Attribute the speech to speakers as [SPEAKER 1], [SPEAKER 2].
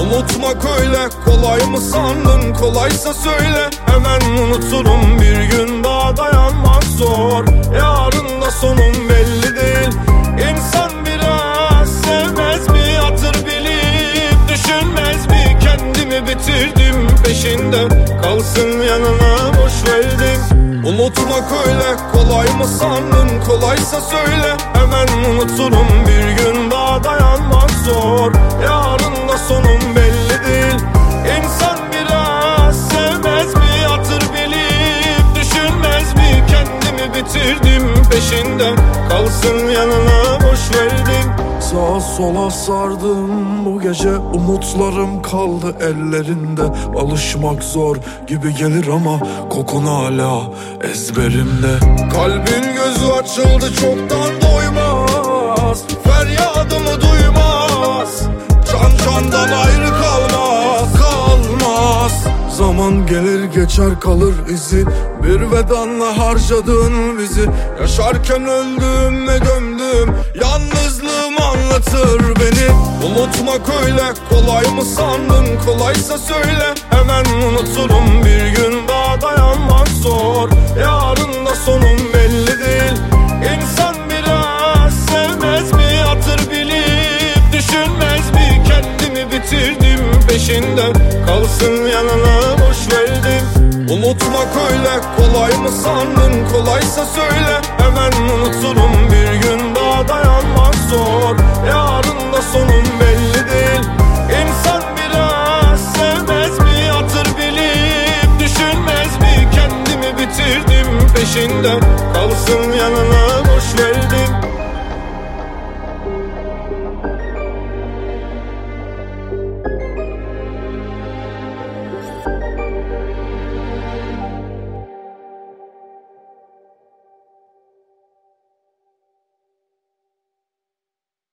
[SPEAKER 1] Unutmak öyle kolay mı sandın? Kolaysa söyle. Hemen unuturum bir gün daha dayanmak zor. Yarın da sonum belli değil. İnsan biraz sevmez mi? Hatır bilip Düşünmez mi? Kendimi bitirdim peşinde. Kalsın yanına boş verdim. Unutmak öyle kolay mı sandın? Kolaysa söyle. Hemen unuturum bir gün daha dayanmak kendimi bitirdim peşinde Kalsın yanına boş verdim.
[SPEAKER 2] Sağa sola sardım. Bu gece umutlarım kaldı ellerinde. Alışmak zor gibi gelir ama kokun hala ezberimde.
[SPEAKER 1] Kalbin gözü açıldı çoktan doymaz. Feryadımı duymaz. Can candan ayrı
[SPEAKER 2] Zaman gelir geçer kalır izi. Bir vedanla harcadın bizi.
[SPEAKER 1] Yaşarken öldüm ve gömdüm Yalnızlığım anlatır beni. Unutmak öyle kolay mı sandın? Kolaysa söyle hemen unuturum peşinde Kalsın yanına boş verdim Unutmak öyle kolay mı sandın? Kolaysa söyle Hemen unuturum. Bir gün daha dayanmak zor. Yarın da sonum belli değil. İnsan biraz sevmez mi? Hatır bilip Düşünmez mi? Kendimi bitirdim peşinde Kalsın yanına